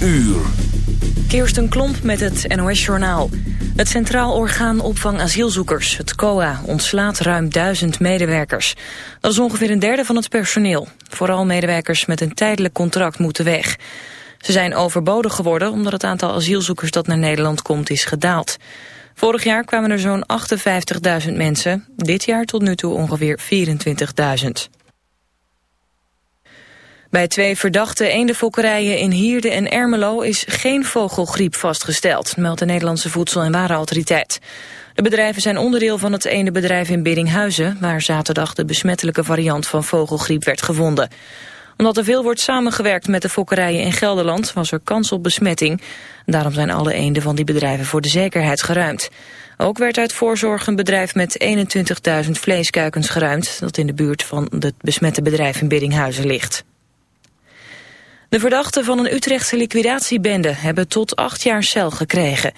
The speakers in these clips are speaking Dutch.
uur. Kirsten Klomp met het NOS-journaal. Het Centraal Orgaan Opvang Asielzoekers, het COA, ontslaat ruim duizend medewerkers. Dat is ongeveer een derde van het personeel. Vooral medewerkers met een tijdelijk contract moeten weg. Ze zijn overbodig geworden omdat het aantal asielzoekers dat naar Nederland komt is gedaald. Vorig jaar kwamen er zo'n 58.000 mensen, dit jaar tot nu toe ongeveer 24.000. Bij twee verdachte eendenfokkerijen in Hierde en Ermelo is geen vogelgriep vastgesteld, meldt de Nederlandse Voedsel- en Warenautoriteit. De bedrijven zijn onderdeel van het ene bedrijf in Biddinghuizen, waar zaterdag de besmettelijke variant van vogelgriep werd gevonden. Omdat er veel wordt samengewerkt met de fokkerijen in Gelderland, was er kans op besmetting. Daarom zijn alle eenden van die bedrijven voor de zekerheid geruimd. Ook werd uit voorzorg een bedrijf met 21.000 vleeskuikens geruimd, dat in de buurt van het besmette bedrijf in Biddinghuizen ligt. De verdachten van een Utrechtse liquidatiebende hebben tot acht jaar cel gekregen.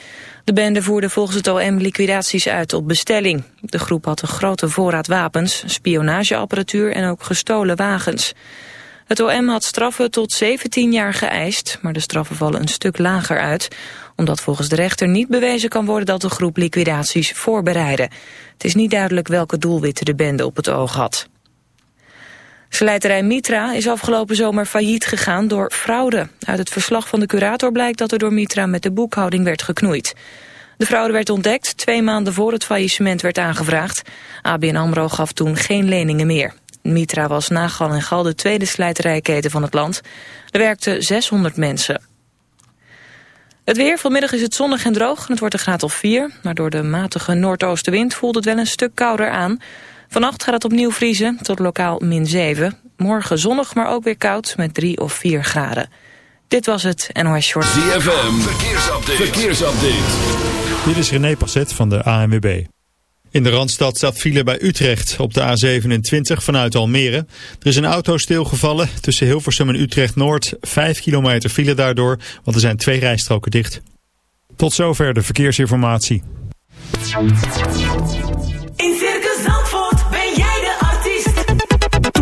De bende voerde volgens het OM liquidaties uit op bestelling. De groep had een grote voorraad wapens, spionageapparatuur en ook gestolen wagens. Het OM had straffen tot 17 jaar geëist, maar de straffen vallen een stuk lager uit, omdat volgens de rechter niet bewezen kan worden dat de groep liquidaties voorbereidde. Het is niet duidelijk welke doelwitten de bende op het oog had. Slijterij Mitra is afgelopen zomer failliet gegaan door fraude. Uit het verslag van de curator blijkt dat er door Mitra met de boekhouding werd geknoeid. De fraude werd ontdekt twee maanden voor het faillissement werd aangevraagd. ABN AMRO gaf toen geen leningen meer. Mitra was na Gal en Gal de tweede slijterijketen van het land. Er werkten 600 mensen. Het weer, vanmiddag is het zonnig en droog het wordt een graad of 4. Maar door de matige noordoostenwind voelt het wel een stuk kouder aan. Vannacht gaat het opnieuw vriezen tot lokaal min 7. Morgen zonnig, maar ook weer koud met 3 of 4 graden. Dit was het NOS Short. ZFM, verkeersupdate. verkeersupdate. Dit is René Passet van de ANWB. In de Randstad staat file bij Utrecht op de A27 vanuit Almere. Er is een auto stilgevallen tussen Hilversum en Utrecht-Noord. 5 kilometer file daardoor, want er zijn twee rijstroken dicht. Tot zover de verkeersinformatie.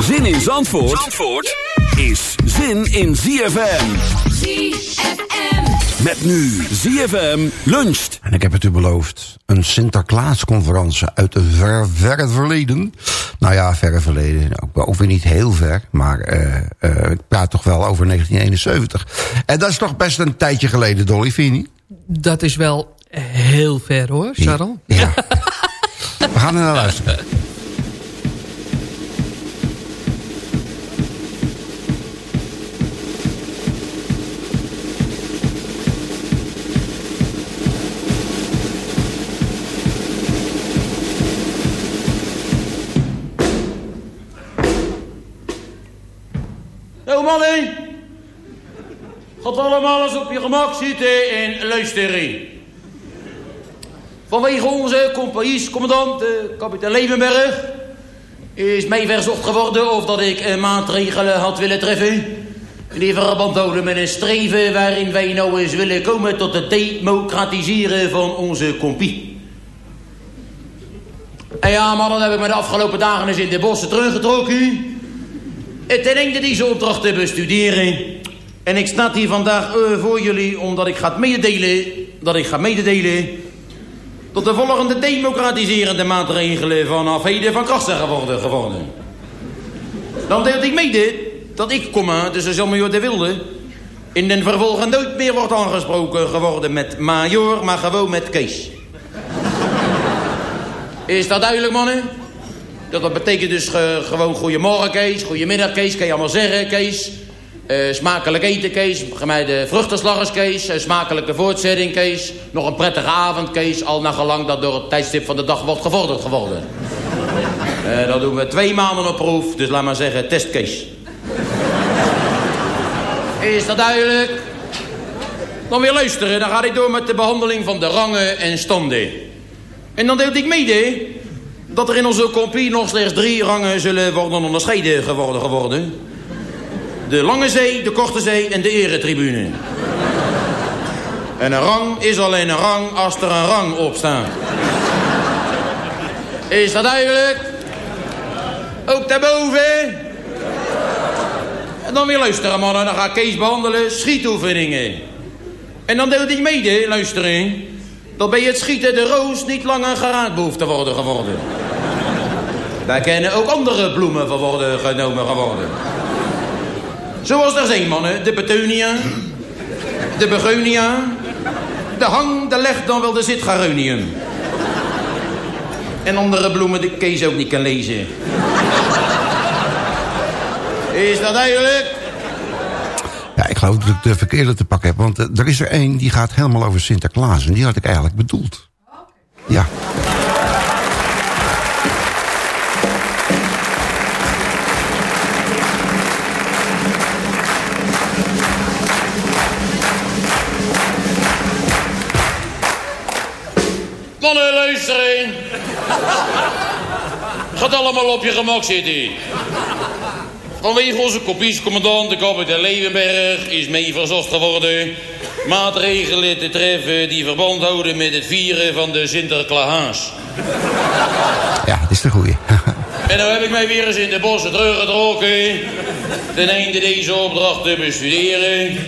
Zin in Zandvoort, Zandvoort is zin in ZFM. ZFM. Met nu ZFM luncht. En ik heb het u beloofd. Een Sinterklaasconferentie uit het ver, verre verleden. Nou ja, verre verleden. Ook, ook weer niet heel ver. Maar eh, eh, ik praat toch wel over 1971. En dat is toch best een tijdje geleden, Dolly, vind je niet? Dat is wel heel ver hoor, Charles. Ja. We gaan er naar luisteren. Mannen, gaat allemaal eens op je gemak zitten en luisteren. Vanwege onze compagniescommandant, kapitein Levenberg, is mij verzocht geworden of dat ik eh, maatregelen had willen treffen Die verband houden met een streven waarin wij nou eens willen komen tot het democratiseren van onze compie. En ja, man, dan heb ik me de afgelopen dagen eens in de bossen teruggetrokken. En ten einde deze opdracht te bestuderen. En ik sta hier vandaag eh, voor jullie omdat ik ga mededelen... dat ik ga mededelen... dat de volgende democratiserende maatregelen vanaf heden van kracht zijn geworden. Dan deel ik mede dat ik, komma, dus de major de Wilde... in den vervolgen nooit meer wordt aangesproken geworden met major... maar gewoon met Kees. Is dat duidelijk, mannen? Dat, betekent dus ge- gewoon goedemorgen, Kees. Goedemiddag, Kees. Kan je allemaal zeggen, Kees. Eh, smakelijk eten, Kees. Gemeide vruchtenslaggers, Kees. Eh, smakelijke voortzetting, Kees. Nog een prettige avond, Kees. Al naar gelang dat door het tijdstip van de dag wordt gevorderd geworden. Eh, dat doen we twee maanden op proef. Dus laat maar zeggen, test, Kees. Is dat duidelijk? Dan weer luisteren. Dan ga ik door met de behandeling van de rangen en standen. En dan deelt ik mede dat er in onze compie nog slechts drie rangen zullen worden onderscheiden geworden. geworden. De lange zee, de korte zee en de eretribune. En een rang is alleen een rang als er een rang op staat. Is dat duidelijk? Ook daarboven? En dan weer luisteren mannen, dan ga Kees behandelen, schietoefeningen. En dan deelt ik mede, luisteren, dat bij het schieten de roos niet langer geraad behoeft te worden geworden. Daar kunnen ook andere bloemen van worden genomen geworden. Zoals er zijn, mannen. De petunia, de begonia, de hang, de leg, dan wel de zitgaronium. En andere bloemen die Kees ook niet kan lezen. Is dat duidelijk? Ja, ik geloof dat ik de verkeerde te pakken heb. Want eh, er is er één die gaat helemaal over Sinterklaas. En die had ik eigenlijk bedoeld. Ja. Gaat allemaal op je gemak zitten. Vanwege onze kopiescommandant, de kapitein Leeuwenberg, is mee verzocht geworden... maatregelen te treffen die verband houden met het vieren van de Sinterklaas. Ja, het is de goeie. En nou heb ik mij weer eens in de bossen teruggetrokken... ten einde deze opdracht te bestuderen.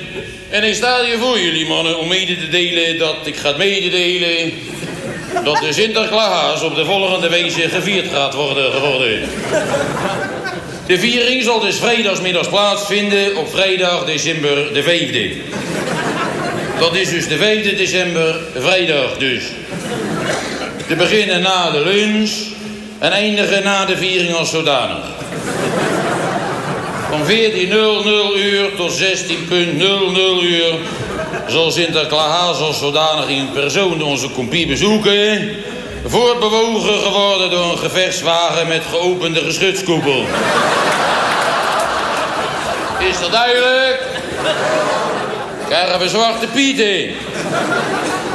En ik sta hier voor jullie, mannen, om mede te delen dat ik ga mededelen... dat de Sinterklaas op de volgende wijze gevierd gaat worden geworden. De viering zal dus vrijdagsmiddags plaatsvinden op vrijdag december de 5e. Dat is dus de 5e december, vrijdag dus. Te beginnen na de lunch en eindigen na de viering als zodanig. Van 14.00 uur tot 16.00 uur zal Sinterklaas als zodanig in persoon onze compie bezoeken. Voortbewogen geworden door een gevechtswagen met geopende geschutskoepel. Is dat duidelijk? Krijgen we zwarte pieten.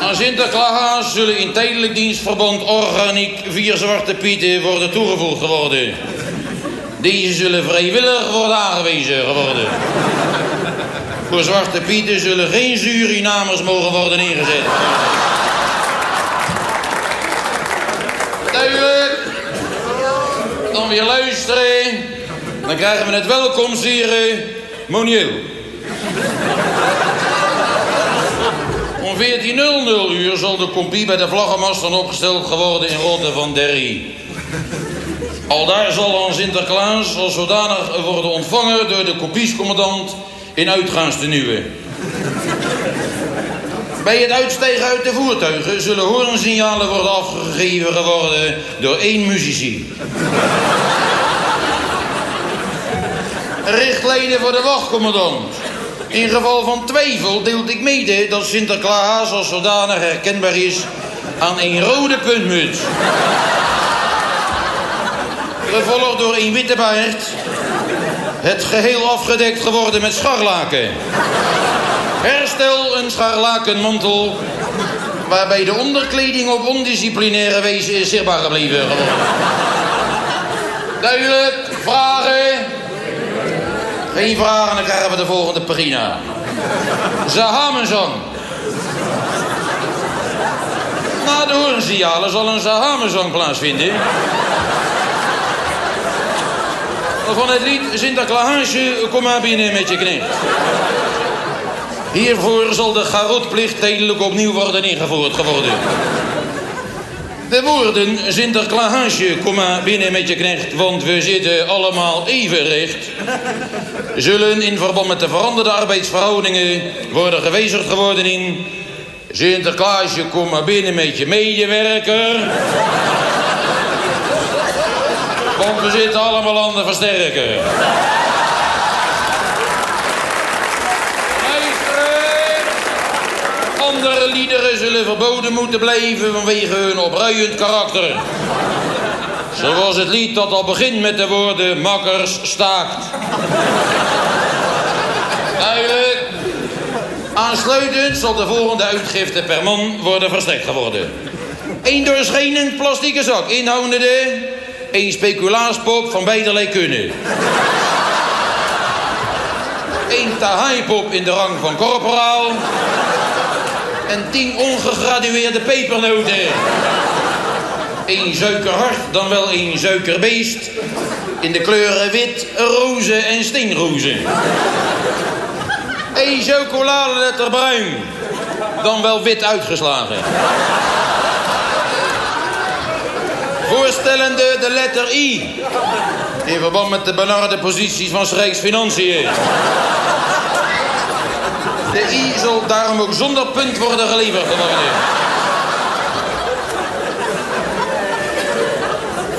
Aan Sinterklaas zullen in tijdelijk dienstverband organiek vier zwarte pieten worden toegevoegd geworden. Deze zullen vrijwillig worden aangewezen geworden. Voor zwarte pieten zullen geen Surinamers mogen worden ingezet. Duidelijk. Dan weer luisteren. Dan krijgen we het welkomstceren Moniel. Om 14.00 uur zal de compie bij de vlaggenmast dan opgesteld geworden in Rotte van Derry. Al daar zal aan Sinterklaas als zodanig worden ontvangen door de kopiescommandant in uitgaanstenuwen. Bij het uitstijgen uit de voertuigen zullen hoornsignalen worden afgegeven geworden door één muzici. Richtlijnen voor de wachtcommandant. In geval van twijfel deelt ik mede dat Sinterklaas als zodanig herkenbaar is aan een rode puntmuts. Gevolgd door een witte baard. Het geheel afgedekt geworden met scharlaken. Herstel een scharlakenmantel. Waarbij de onderkleding op ondisciplinaire wijze is zichtbaar gebleven. Duidelijk, vragen. Geen vragen, dan krijgen we de volgende pagina. Zahamenzang. Na de hoornsignalen zal een Zahamenzang plaatsvinden. Van het lied Sinterklaasje, kom maar binnen met je knecht. Hiervoor zal de garotplicht tijdelijk opnieuw worden ingevoerd geworden. De woorden Sinterklaasje, kom maar binnen met je knecht, want we zitten allemaal even recht. Zullen in verband met de veranderde arbeidsverhoudingen worden gewijzigd geworden in... Sinterklaasje, kom maar binnen met je medewerker. Want we zitten allemaal aan de versterker. Andere liederen zullen verboden moeten blijven vanwege hun opruiend karakter. Zoals het lied dat al begint met de woorden makkers staakt. Duidelijk. Aansluitend zal de volgende uitgifte per man worden verstrekt geworden. Een doorschijnend plastieke zak inhoudende een speculaaspop van beiderlei kunnen. Een tahaipop in de rang van korporaal. En tien ongegradueerde pepernoten. Een suikerhart, dan wel een suikerbeest. In de kleuren wit, roze en steenroze. Een chocoladeletter bruin. Dan wel wit uitgeslagen. Voorstellende de letter I. In verband met de benarde posities van Rijksfinanciën. De I zal daarom ook zonder punt worden geleverd.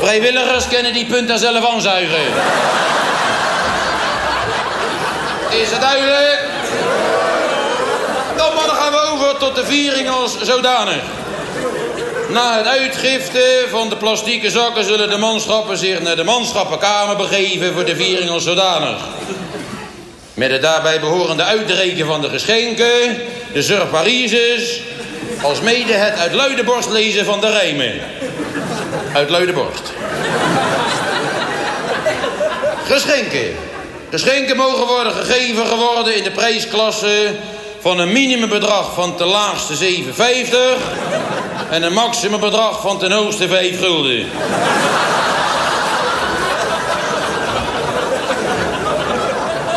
Vrijwilligers kunnen die punten zelf aanzuigen. Is het duidelijk? Dan gaan we over tot de viering als zodanig. Na het uitgifte van de plastieke zakken zullen de manschappen zich naar de manschappenkamer begeven voor de viering als zodanig. Met het daarbij behorende uitreiken van de geschenken, de surparises, als mede het uit luide borst lezen van de rijmen. Uit luide borst. Geschenken. Geschenken mogen worden gegeven geworden in de prijsklasse van een minimumbedrag van ten laagste 7,50 en een maximumbedrag van ten hoogste 5 gulden.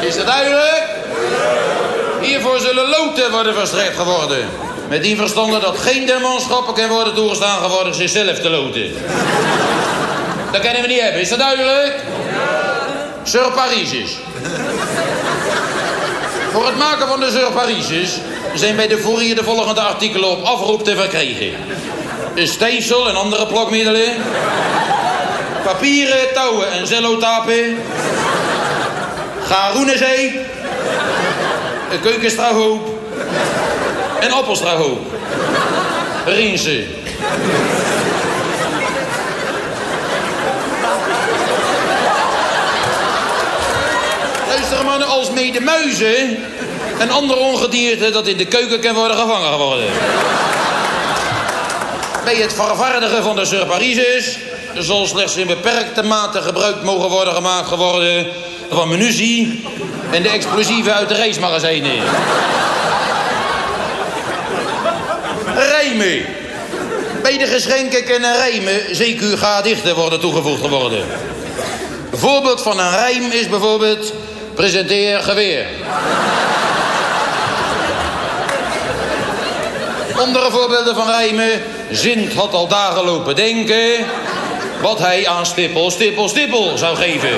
Is dat duidelijk? Hiervoor zullen loten worden verstrekt geworden. Met die verstande dat geen der manschappen kan worden toegestaan geworden zichzelf te loten. Dat kunnen we niet hebben, is dat duidelijk? Surparises. Voor het maken van de surparises zijn bij de fourier de volgende artikelen op afroep te verkrijgen. Een stijfsel en andere plakmiddelen. Papieren, touwen en cellotapen. Garoenenzee. Een keukenstrahoop. En appelstrahoop. Rinsen. Luister mannen, als mede muizen en andere ongedierte dat in de keuken kan worden gevangen geworden. Bij het vervaardigen van de surparises zal slechts in beperkte mate gebruik mogen worden gemaakt geworden van munitie en de explosieven uit de reismagazijnen. Rijmen. Bij de geschenken kunnen rijmen CQ ga dichter worden toegevoegd geworden. Een voorbeeld van een rijm is bijvoorbeeld presenteer geweer. Andere voorbeelden van rijmen. Zint had al dagen lopen denken... wat hij aan stippel, stippel, stippel zou geven.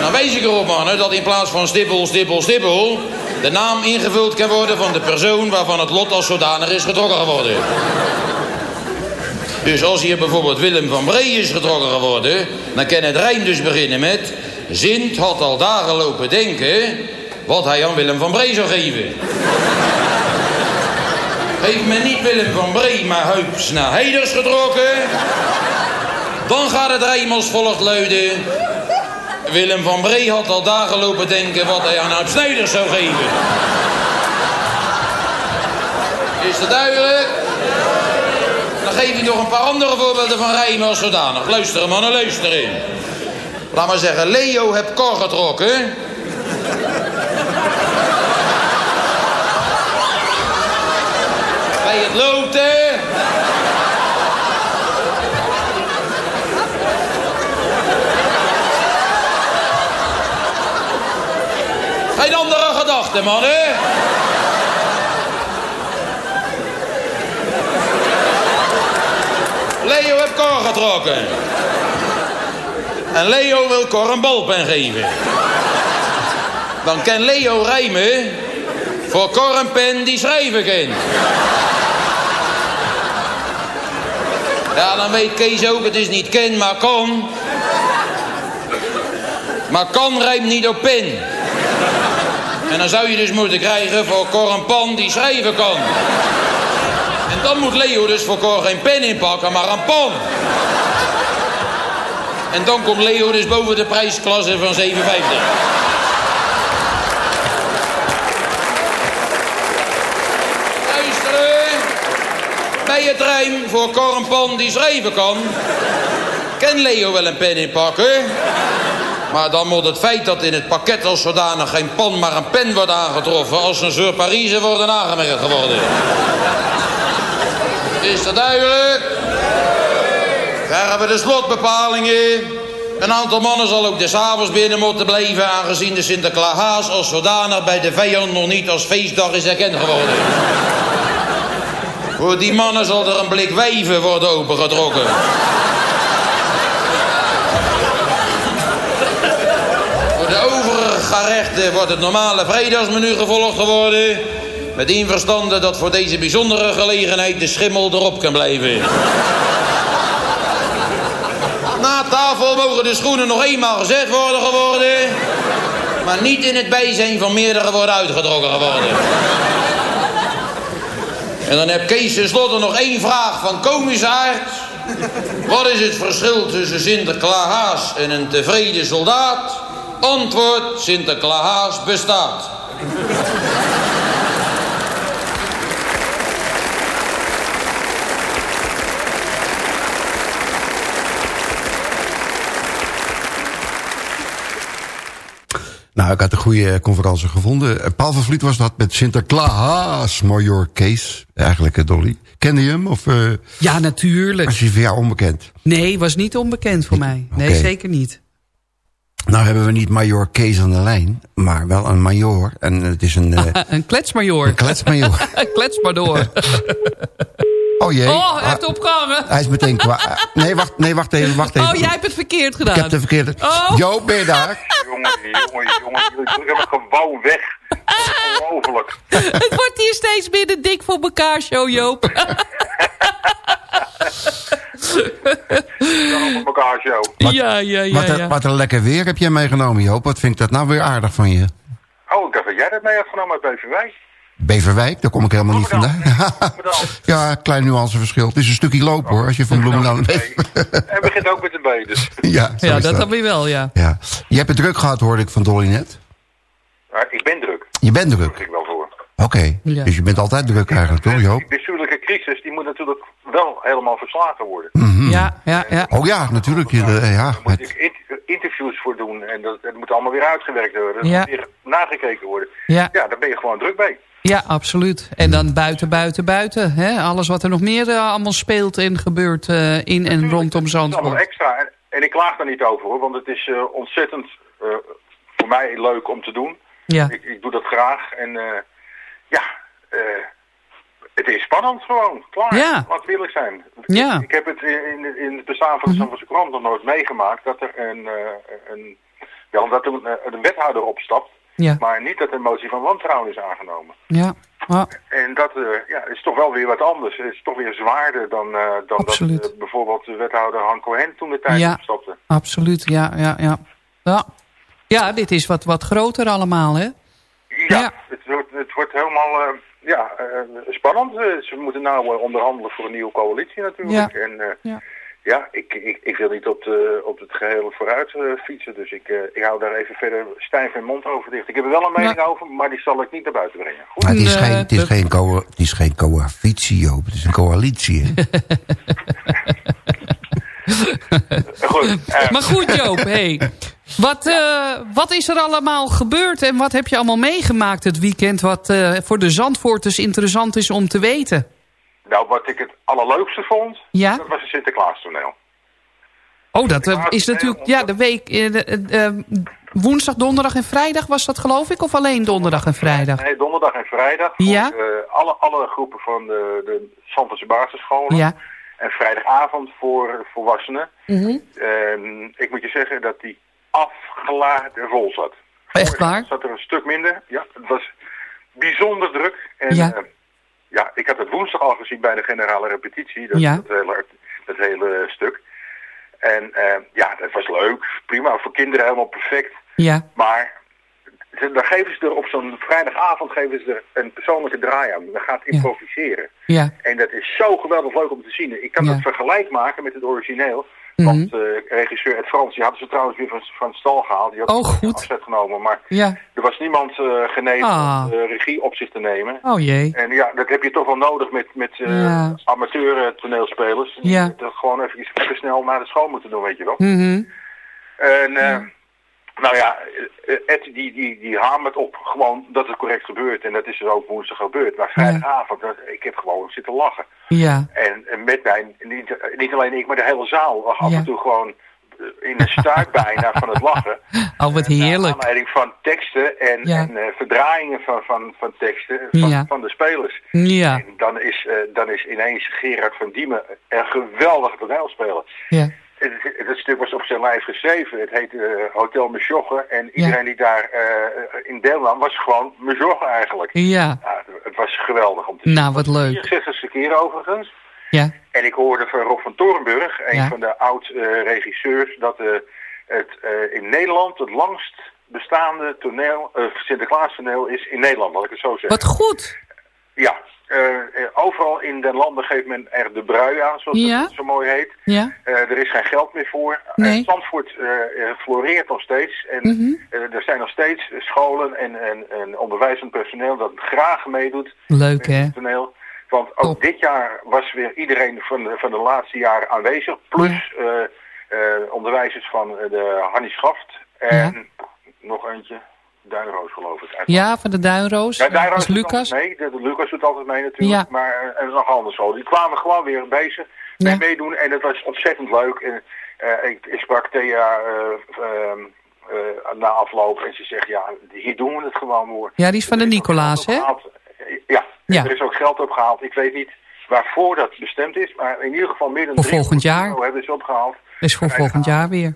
Nou wijs ik erop, mannen, dat in plaats van stippel, stippel, stippel... de naam ingevuld kan worden van de persoon... waarvan het lot als zodanig is getrokken geworden. Dus als hier bijvoorbeeld Willem van Bree is getrokken geworden... dan kan het rijm dus beginnen met... Zint had al dagen lopen denken... wat hij aan Willem van Bree zou geven. Heeft men niet Willem van Bree, maar Huips naar Heiders getrokken... dan gaat het rijm als volgt luiden... Willem van Bree had al dagen lopen denken... wat hij aan Huip zou geven. Is dat duidelijk? Dan geef je nog een paar andere voorbeelden van rijmen zodanig. Luisteren mannen, luisteren. Laat maar zeggen, Leo heb kor getrokken. Bij het loten. Geen gedachten, mannen. Leo heeft Cor getrokken. En Leo wil Cor een balpen geven. Dan kan Leo rijmen voor Cor een pen die schrijven kan. Ja, dan weet Kees ook, het is niet ken, maar kan. Maar kan rijmt niet op pen. En dan zou je dus moeten krijgen voor Cor een pan die schrijven kan. En dan moet Leo dus voor Cor geen pen inpakken, maar een pan. En dan komt Leo dus boven de prijsklasse van 7,50. Luisteren. Bij het rijm voor Cor een pan die schrijven kan... kan Leo wel een pen inpakken... Maar dan moet het feit dat in het pakket als zodanig geen pan, maar een pen wordt aangetroffen... als een sur Parise worden aangemerkt geworden. Is dat duidelijk? Krijgen we de slotbepalingen. Een aantal mannen zal ook des avonds binnen moeten blijven... aangezien de Sinterklaas als zodanig bij de vijand nog niet als feestdag is erkend geworden. Voor die mannen zal er een blik wijven worden opengetrokken. Voor de gerechten wordt het normale vrijdagsmenu gevolgd geworden... met inverstande dat voor deze bijzondere gelegenheid de schimmel erop kan blijven. Na tafel mogen de schoenen nog eenmaal gezet worden geworden... maar niet in het bijzijn van meerdere worden uitgetrokken geworden. En dan heb Kees tenslotte nog één vraag van commissaris. Wat is het verschil tussen Sinterklaas en een tevreden soldaat? Antwoord, Sinterklaas bestaat. Nou, ik had een goede conferentie gevonden. Eh, Paul van Vliet was dat met Sinterklaas, Major Kees. Eigenlijk, eh, Dolly. Kende je hem? Of eh, Ja, natuurlijk. was hij voor jou onbekend? Nee, was niet onbekend voor mij. Nee, zeker niet. Nou hebben we niet Major Kees aan de lijn, maar wel een major. En het is een, eh, een kletsmajor. een kletsmajor. een kletsmajoor. Oh jee. Oh, hij heeft Ah, opgehangen. hij is meteen kwaad. Nee, wacht, nee, wacht even, wacht even. Oh, jij hebt het verkeerd gedaan. Ik heb de verkeerde... Oh. Joop, ben je daar? Jongen, jongen, jongen, jullie drukken me gewoon weg. Ongelooflijk. Het wordt hier steeds minder dik voor elkaar, show Joop. Op elkaar zo. Wat- ja, ja, ja. wat, een, ja. wat een lekker weer heb jij meegenomen, Joop. Wat vind ik dat nou weer aardig van je? Oh, ik dacht dat jij dat mee had genomen uit Beverwijk. Beverwijk, daar kom ik helemaal niet vandaan. ja, klein nuanceverschil. Het is een stukje lopen hoor, als je van Bloemendaal... En begint ook met de B, dus. ja, Ja, dat dan weer wel, ja. Ja. Je hebt het druk gehad, hoorde ik van Dolly net. Maar ik ben druk. Je bent Daar druk. ik wel voor. Oké, Ja. dus je bent altijd druk eigenlijk, toch Joop? Crisis, die moet natuurlijk wel helemaal verslagen worden. Ja, ja, ja. Oh ja, natuurlijk. Eh, ja, Daar moet ik int- interviews voor doen en dat, dat moet allemaal weer uitgewerkt worden. Dat Ja. moet weer nagekeken worden. Ja. Ja, daar ben je gewoon druk bij. Ja, absoluut. En dan buiten, buiten, buiten. Hè? Alles wat er nog meer eh, allemaal speelt en gebeurt eh, in en rondom Het is allemaal Zandvoort. extra. En, en ik klaag daar niet over hoor, want het is eh, ontzettend eh, voor mij leuk om te doen. Ja, Ik, ik doe dat graag en eh, ja, eh, het is spannend gewoon. Klaar, Ja. laat eerlijk zijn. Ja. Ik heb het in, in het bestaan van de Zandvoortse krant nog nooit meegemaakt dat er een, eh, een, ja, dat er een, een wethouder opstapt, ja, maar niet dat er een motie van wantrouwen is aangenomen. ja. Ah, En dat eh, ja, is toch wel weer wat anders. Het is toch weer zwaarder dan, eh, dan dat eh, bijvoorbeeld de wethouder Han Cohen toen de tijd Ja. opstapte. absoluut. Ja, ja, ja. Ja, ja dit is wat, wat groter allemaal, hè? Ja, Ja. Het, wordt, het wordt helemaal eh, ja, eh, spannend. Eh, ze moeten nou eh, onderhandelen voor een nieuwe coalitie natuurlijk. Ja. En eh, Ja. ja, ik, ik, ik wil niet op, de, op het geheel vooruit fietsen. Dus ik, eh, ik hou daar even verder stijf mijn mond over dicht. Ik heb er wel een mening over, maar die zal ik niet naar buiten brengen. Goed? Maar het is, geen, het is, geen, co het is geen coalitie, Joop. Het is een coalitie, hè? Goed, Maar goed Joop, hey. Wat, eh, wat is er allemaal gebeurd en wat heb je allemaal meegemaakt het weekend... wat eh, voor de Zandvoorters interessant is om te weten? nou, wat ik het allerleukste vond, Ja? dat was het Sinterklaas toneel. Oh, dat eh, is natuurlijk... Ja, de week... eh, de- eh, eh, woensdag, donderdag en vrijdag was dat geloof ik? Of alleen donderdag en vrijdag? Nee, donderdag en vrijdag. Ja? eh, alle, alle groepen van de, de Sanderse basisscholen. Ja. En vrijdagavond voor volwassenen. Mhm. Ehm, ik moet je zeggen dat die afgeladen vol zat. Echt waar? zat er een stuk minder. Ja, het was bijzonder druk. En, Ja. eh, ja, ik had het woensdag al gezien bij de generale repetitie. Dat, Ja. dat, hele, dat hele stuk. En eh, ja, dat was leuk. Prima. Voor kinderen helemaal perfect. Ja. Maar ze- dan geven ze er op zo'n vrijdagavond geven ze er een persoonlijke draai aan. Dan gaat improviseren. Ja. En dat is zo geweldig leuk om te zien. Ik kan Ja. het vergelijk maken met het origineel. Mhm. Want eh, regisseur Ed Frans, die hadden ze trouwens weer van, van stal gehaald. Die had Oh, goed. afzet genomen. Maar Ja. er was niemand eh geneigd Ah. om de regie op zich te nemen. Oh jee. En ja, dat heb je toch wel nodig met, met eh, Ja. amateur toneelspelers. Die Ja. dat gewoon even, even snel naar de school moeten doen, weet je wel. Mhm. En eh, nou ja, eh, Ed die, die, die hamert op gewoon dat het correct gebeurt. En dat is er ook woensdag gebeurd. Maar vrijdagavond, ik heb gewoon zitten lachen. Ja. En, met mij, niet, niet alleen ik, maar de hele zaal af Ja. en toe gewoon eh, in een stuip bijna van het lachen. Oh, wat Naar heerlijk. aanleiding van teksten en, Ja. en eh, verdraaiingen van, van, van teksten van, Ja. van de spelers. Ja. En dan is, eh, dan is ineens Gerard van Diemen een geweldige toneelspeler. Ja. Het, het, stuk was op zijn lijf geschreven. Het heet eh, Hotel Mesjogge. En iedereen die daar eh, in deel nam was gewoon Mesjogge eigenlijk. Ja. Het- het was geweldig om te zien. Nou, wat leuk. 64ste keer overigens. Ja. En ik hoorde van Rob van Torenburg, een Ja. van de oud-regisseurs, dat eh, het in Nederland het langst bestaande toneel, Sinterklaas toneel is in Nederland, laat ik het zo zeggen. Wat goed. Ja, overal in den landen geeft men er de brui aan, zoals Ja. het zo mooi heet. Ja. Eh, er is geen geld meer voor. Nee. Eh, Zandvoort eh, eh, floreert nog steeds. En Mhm. eh, er zijn nog steeds scholen en, en, en onderwijzend personeel dat graag meedoet Leuk hè. Want ook Top. dit jaar was weer iedereen van de, van de laatste jaren aanwezig. Plus eh, eh, onderwijzers van eh, de Hannie Schaft. En nog eentje, Duinroos geloof ik. Ja, van de Duinroos. Ja, Duinroos Lucas. mee. De, de Lucas doet altijd mee natuurlijk. Ja. Maar eh, en nog andere scholen. Die kwamen gewoon weer bezig Ja. mee meedoen. En dat was ontzettend leuk. En, eh, ik, ik sprak Thea eh, ehm, eh, na afloop. En ze zegt, ja, hier doen we het gewoon voor. Ja, die is van de Nicolaas, hè? Ja, Ja. er is ook geld opgehaald. Ik weet niet waarvoor dat bestemd is. Maar in ieder geval meer dan Voor 300 volgend jaar. hebben ze opgehaald. Is voor volgend jaar weer.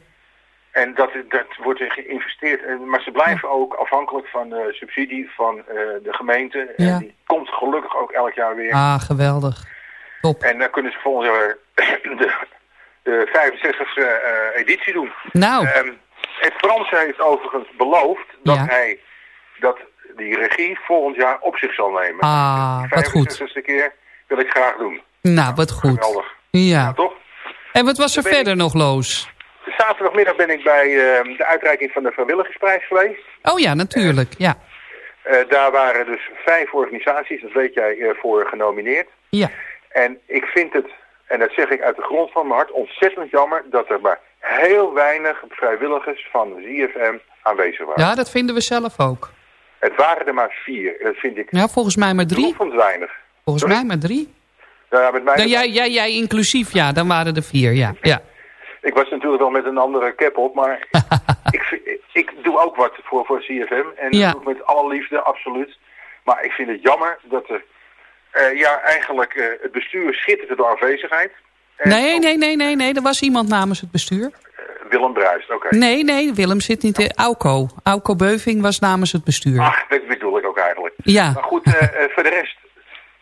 En dat, dat wordt er geïnvesteerd. En- Maar ze blijven ook afhankelijk van de subsidie van eh, de gemeente. Ja. En die komt gelukkig ook elk jaar weer. Ah, geweldig. Top. En dan kunnen ze volgend jaar de, de 65e eh, editie doen. Nou. Ehm, het Frans heeft overigens beloofd dat Ja. hij dat die regie volgend jaar op zich zal nemen. Ah, wat goed. 65e keer wil ik graag doen. Nou, wat goed. Geweldig. Ja. toch? En wat was er verder nog los? Zaterdagmiddag ben ik bij eh, de uitreiking van de vrijwilligersprijs geweest. Oh ja, natuurlijk. Ja. Eh, daar waren dus vijf organisaties, dat weet jij, eh, voor genomineerd. Ja. En ik vind het, en dat zeg ik uit de grond van mijn hart, ontzettend jammer dat er maar heel weinig vrijwilligers van ZFM aanwezig waren. Ja, dat vinden we zelf ook. Het waren er maar vier. Dat vind ik Ja, volgens mij maar drie. vond weinig. Volgens mij maar drie. Nou ja, met mij, Nou, jij, jij, jij inclusief, ja, dan waren er vier, ja. ja. Ik was natuurlijk wel met een andere cap op, maar ik, ik doe ook wat voor, voor CFM. En Ja. dat doe ik met alle liefde, absoluut. Maar ik vind het jammer dat er, eh, ja, eigenlijk eh, het bestuur schitterde door aanwezigheid. En Nee, nee, nee, nee, nee, er was iemand namens het bestuur. Willem Bruist, oké. Nee, nee, Willem zit niet in. Auko. Auko Beuving was namens het bestuur. Ach, dat bedoel ik ook eigenlijk. Ja. Maar goed, eh, eh, voor de rest,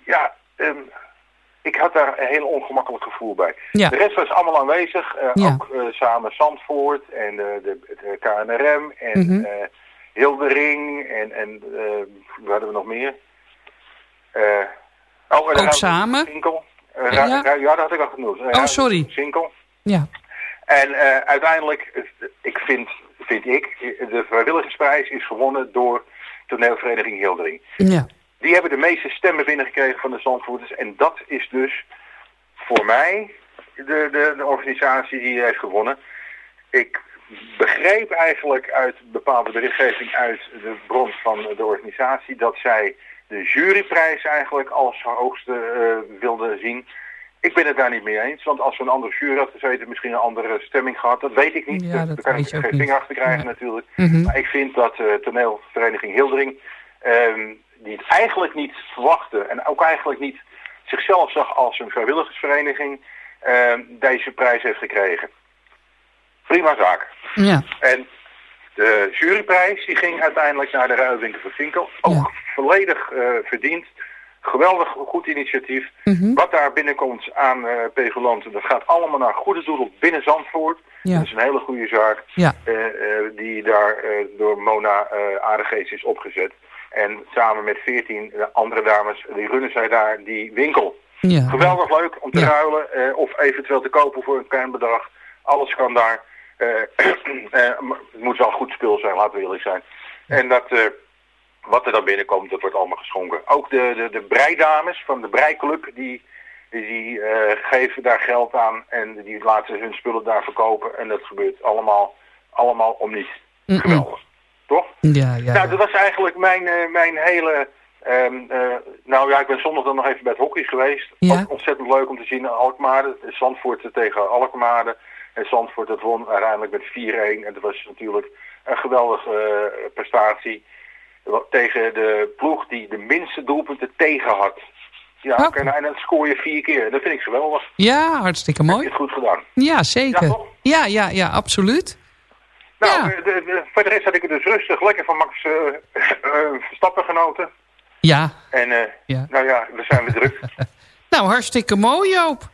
ja, ehm, ik had daar een heel ongemakkelijk gevoel bij. Ja. De rest was allemaal aanwezig, eh, Ja. ook eh, samen Zandvoort en eh, de, de KNRM en Mhm. Hildering en, en wat hadden we nog meer? Oh, en Ook samen? Sinkel. Ja. Ja, dat had ik al genoemd. Oh, sorry. Sinkel. Ja. En uiteindelijk, ik vind, vind ik, de vrijwilligersprijs is gewonnen door toneelvereniging Hildering. Ja. Die hebben de meeste stemmen binnengekregen van de Zandvoorters. En dat is dus voor mij de, de, de organisatie die heeft gewonnen. Ik begreep eigenlijk uit bepaalde berichtgeving uit de bron van de organisatie dat zij de juryprijs eigenlijk als hoogste eh, wilden zien. Ik ben het daar niet mee eens, want als we een andere jury had gezeten, misschien een andere stemming gehad, dat weet ik niet. Ja, Daar- kan ik geen vinger achter krijgen natuurlijk. Mhm. Maar ik vind dat eh toneelvereniging Hildering, ehm, die het eigenlijk niet verwachtte en ook eigenlijk niet zichzelf zag als een vrijwilligersvereniging, ehm, deze prijs heeft gekregen. Prima zaak. Ja. En de juryprijs die ging uiteindelijk naar de Ruilwinkel van Vinkel. Ook volledig eh, verdiend. Geweldig goed initiatief. Mhm. Wat daar binnenkomt aan eh pegulanten, dat gaat allemaal naar goede doel binnen Zandvoort. Ja. Dat is een hele goede zaak. Ja. eh, eh, die daar eh, door Mona eh Aardegeest is opgezet. En samen met veertien andere dames, die runnen zij daar die winkel. Ja. Geweldig leuk om te Ja. ruilen eh, of eventueel te kopen voor een klein bedrag. Alles kan daar. Eh, eh, het moet wel goed spul zijn, laten we eerlijk zijn. En dat, wat er dan binnenkomt, dat wordt allemaal geschonken. Ook de, de, de breidames van de breiklub, die, die geven daar geld aan en die laten hun spullen daar verkopen. En dat gebeurt allemaal, allemaal om niets. Geweldig. Toch? Ja, ja. Nou, dat was eigenlijk mijn, eh, mijn hele... ehm, eh, nou ja, ik ben zondag dan nog even bij het hockey geweest. Ja. Ook ontzettend leuk om te zien. Alkmaar, Zandvoort tegen Alkmaar. En Zandvoort dat won uiteindelijk met 4-1. En dat was natuurlijk een geweldige eh, prestatie. Tegen de ploeg die de minste doelpunten tegen had. Ja, en, en dan scoor je vier keer. Dat vind ik geweldig. Ja, hartstikke Heb je mooi. het goed gedaan. Ja, zeker. Ja, ja, ja, absoluut. Nou, Ja. eh, de, de, voor de rest had ik het dus rustig lekker van Max eh, eh, Verstappen genoten. Ja. En Ja. nou ja, we zijn weer druk. Nou, hartstikke mooi, Joop.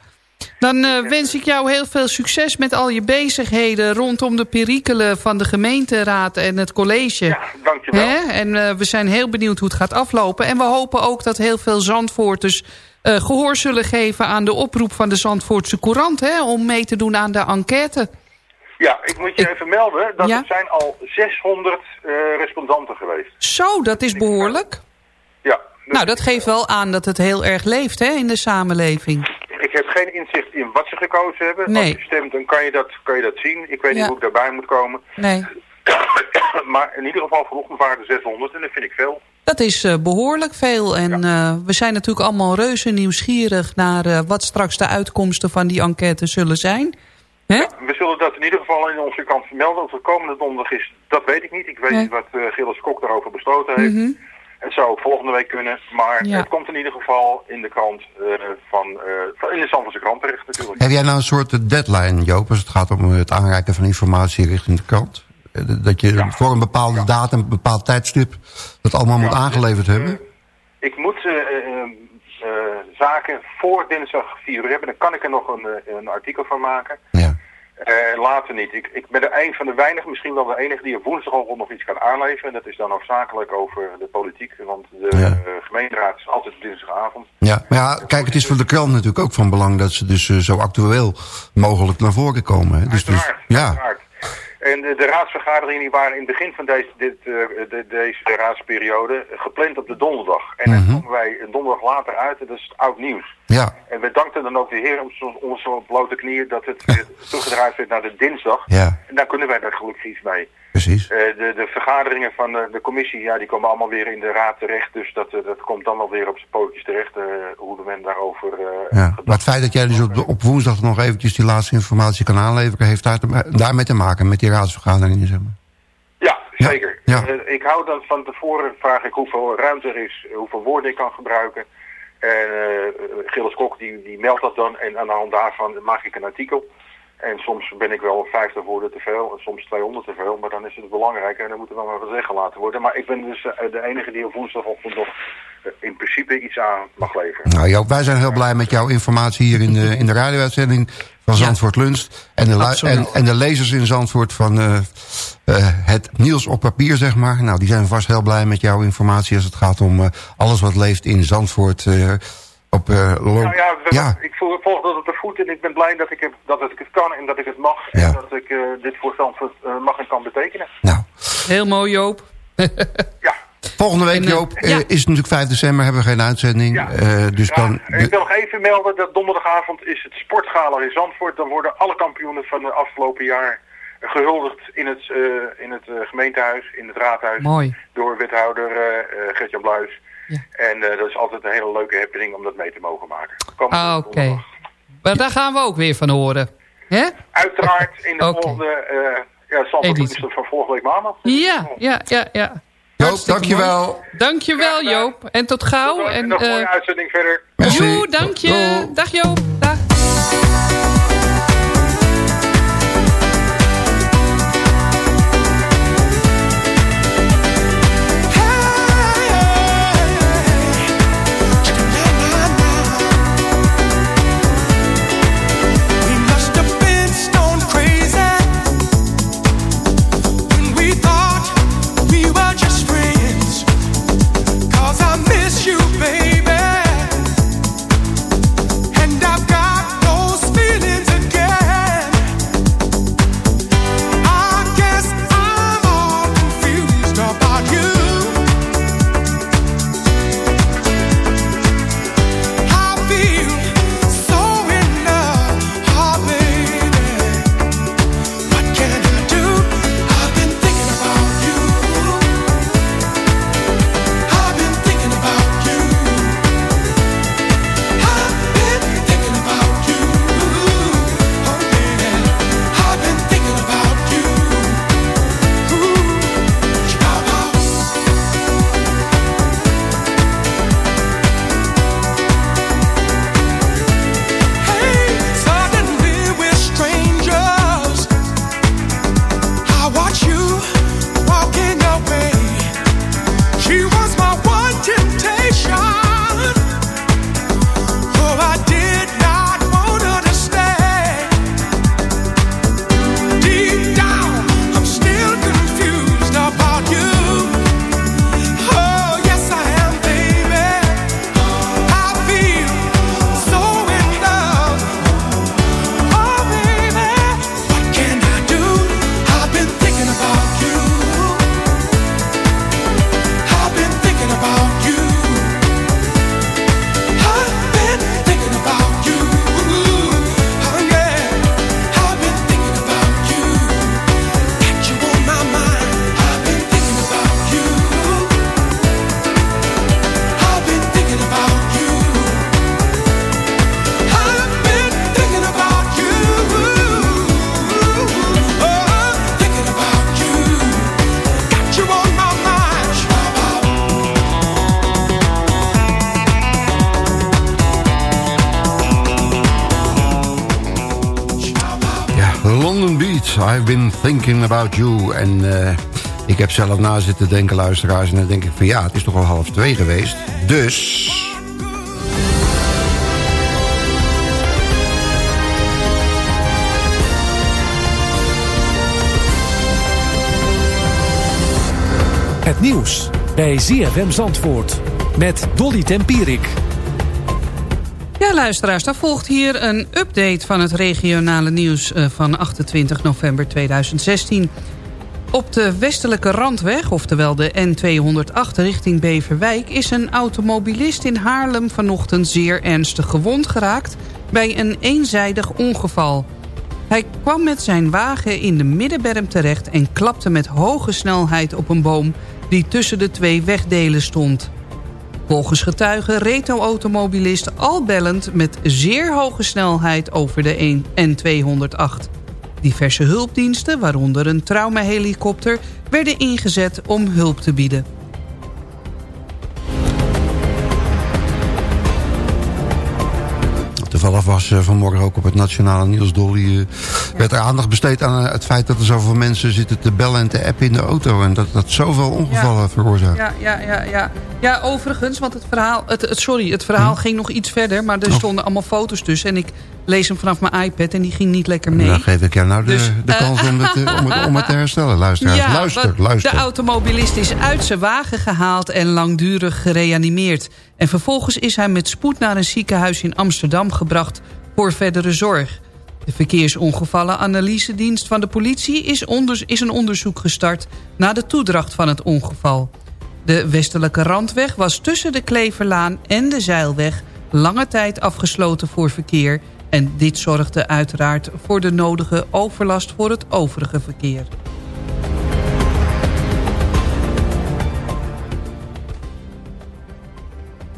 Dan wens ik jou heel veel succes met al je bezigheden... rondom de perikelen van de gemeenteraad en het college. Ja, dankjewel. Hè? En we zijn heel benieuwd hoe het gaat aflopen. En we hopen ook dat heel veel Zandvoorters eh, gehoor zullen geven... aan de oproep van de Zandvoortse Courant... Hè, om mee te doen aan de enquête. Ja, ik moet je Ik- even melden dat Ja? er zijn al 600 eh respondenten geweest. Zo, dat is behoorlijk. Ja. dus Nou, dat geeft wel aan dat het heel erg leeft hè, in de samenleving. Ik heb geen inzicht in wat ze gekozen hebben. Nee. Als je stemt, dan kan je dat, kan je dat zien. Ik weet Ja. niet hoe ik daarbij moet komen. Nee, maar in ieder geval vanochtend waren er 600 en dat vind ik veel. dat is eh, behoorlijk veel. En eh, we zijn natuurlijk allemaal reuze nieuwsgierig... naar wat straks de uitkomsten van die enquête zullen zijn. Hè? We zullen dat in ieder geval in onze kant vermelden. Of het komende donderdag is, dat weet ik niet. Ik weet niet wat eh Gilles Kok daarover besloten heeft. Mhm. Het zou ook volgende week kunnen. Maar Ja. het komt in ieder geval in de krant eh, van, eh, van... In de Zandvoortse krant terecht natuurlijk. Heb jij nou een soort deadline, Joop, als het gaat om het aanreiken van informatie richting de krant? Dat je Ja. voor een bepaalde datum, een bepaald tijdstip, dat allemaal moet aangeleverd hebben? Ik moet eh, eh, eh, zaken voor dinsdag 4 uur hebben. Dan kan ik er nog een, eh, een artikel van maken. Ja. Eh, later niet. Ik, ik ben er een van de weinigen, misschien wel de enige, die op woensdag al nog iets kan aanleveren. En dat is dan hoofdzakelijk over de politiek. Want de Ja. eh, gemeenteraad is altijd op dinsdagavond. Ja, maar ja, kijk, het is voor de krant natuurlijk ook van belang dat ze dus eh, zo actueel mogelijk naar voren komen. Hè? Dus, dus, ja, uiteraard. En de, de raadsvergaderingen die waren in het begin van deze, dit, eh, de, deze raadsperiode gepland op de donderdag. En dan Mhm. komen wij een donderdag later uit en dat is oud nieuws. ja, En we dankten dan ook de heer om onze blote knieën dat het weer teruggedraaid werd naar de dinsdag. ja, En daar kunnen wij daar gelukkig iets mee. Precies. Eh, de, de vergaderingen van de, de commissie, ja, die komen allemaal weer in de raad terecht. Dus dat, eh, dat komt dan wel weer op zijn pootjes terecht, eh, hoe de men daarover Ja. Maar het feit dat jij dus op, op woensdag nog eventjes die laatste informatie kan aanleveren... heeft daar te- daarmee te maken met die raadsvergaderingen, zeg maar. Ja, zeker. ja. Ik hou dan van tevoren, vraag ik hoeveel ruimte er is, hoeveel woorden ik kan gebruiken. En Gilles Kok die, die meldt dat dan en aan de hand daarvan maak ik een artikel. En soms ben ik wel 50 woorden te veel en soms 200 te veel, maar dan is het belangrijk en dan moet er wel maar gezegd gelaten worden. Maar ik ben dus eh, de enige die op woensdagochtend nog eh, in principe iets aan mag leveren. Nou Joop, wij zijn heel blij met jouw informatie hier in de, in de radio-uitzending van Zandvoort Lunst. En de, en, en de lezers in Zandvoort van eh, eh, het nieuws op papier, zeg maar. Nou, die zijn vast heel blij met jouw informatie als het gaat om eh, alles wat leeft in Zandvoort. Op eh loop. Nou ja, we- ja. ik voel, volg dat op de voet en ik ben blij dat ik, heb, dat ik het kan en dat ik het mag. Ja. En dat ik eh, dit voor Zandvoort eh, mag en kan betekenen. Nou, Heel mooi, Joop. volgende week En, Joop ja. is het natuurlijk 5 december, hebben we geen uitzending. Ja. Eh, dus Ja, dan... ik wil nog even melden dat donderdagavond is het sportgala in Zandvoort. Dan worden alle kampioenen van het afgelopen jaar gehuldigd in het, eh, in het eh, gemeentehuis, in het raadhuis. Mooi. Door wethouder Gert-Jan Bluis. Ja. En eh, dat is altijd een hele leuke happening om dat mee te mogen maken. Ah, Oké. Maar daar gaan we ook weer van horen. Hè? Uiteraard in de volgende... eh ja, is van volgende week maandag. Ja, ja, ja, ja. Joop, dankjewel. mooi. Dankjewel, Joop. En tot gauw. En En, nog een mooie uitzending verder. Merci. joe, dank je. Dag Joop. Dag. Thinking about you. En eh, ik heb zelf na zitten denken, luisteraars. En dan denk ik van ja, het is toch al half twee geweest. Dus... Het nieuws bij ZFM Zandvoort met Dolly Tempierik. Luisteraars, daar volgt hier een update van het regionale nieuws eh, van 28 november 2016. Op de westelijke randweg, oftewel de N208 richting Beverwijk... is een automobilist in Haarlem vanochtend zeer ernstig gewond geraakt... bij een eenzijdig ongeval. Hij kwam met zijn wagen in de middenberm terecht... en klapte met hoge snelheid op een boom die tussen de twee wegdelen stond. Volgens getuigen reed de automobilist al bellend met zeer hoge snelheid over de N208. Diverse hulpdiensten, waaronder een traumahelikopter, werden ingezet om hulp te bieden. Was eh, vanmorgen ook op het Nationale Nieuws Dolly... eh, werd er aandacht besteed aan eh, het feit dat er zoveel mensen zitten te bellen en te appen in de auto. En dat dat zoveel ongevallen veroorzaakt. Ja, ja, ja, ja. Ja, overigens, want het verhaal, het, het- sorry, het verhaal Hm? ging nog iets verder. Maar er Oh. stonden allemaal foto's tussen. En ik lees hem vanaf mijn iPad en die ging niet lekker mee. Dan geef ik jou nou de, Dus, de kans om het, om, het, om het te herstellen. Luisteraars, luister, luister. De automobilist is uit zijn wagen gehaald en langdurig gereanimeerd. En vervolgens is hij met spoed naar een ziekenhuis in Amsterdam gebracht voor verdere zorg. De verkeersongevallenanalysedienst van de politie is, is een onderzoek gestart naar de toedracht van het ongeval. De westelijke randweg was tussen de Kleverlaan en de Zeilweg lange tijd afgesloten voor verkeer. En dit zorgde uiteraard voor de nodige overlast voor het overige verkeer.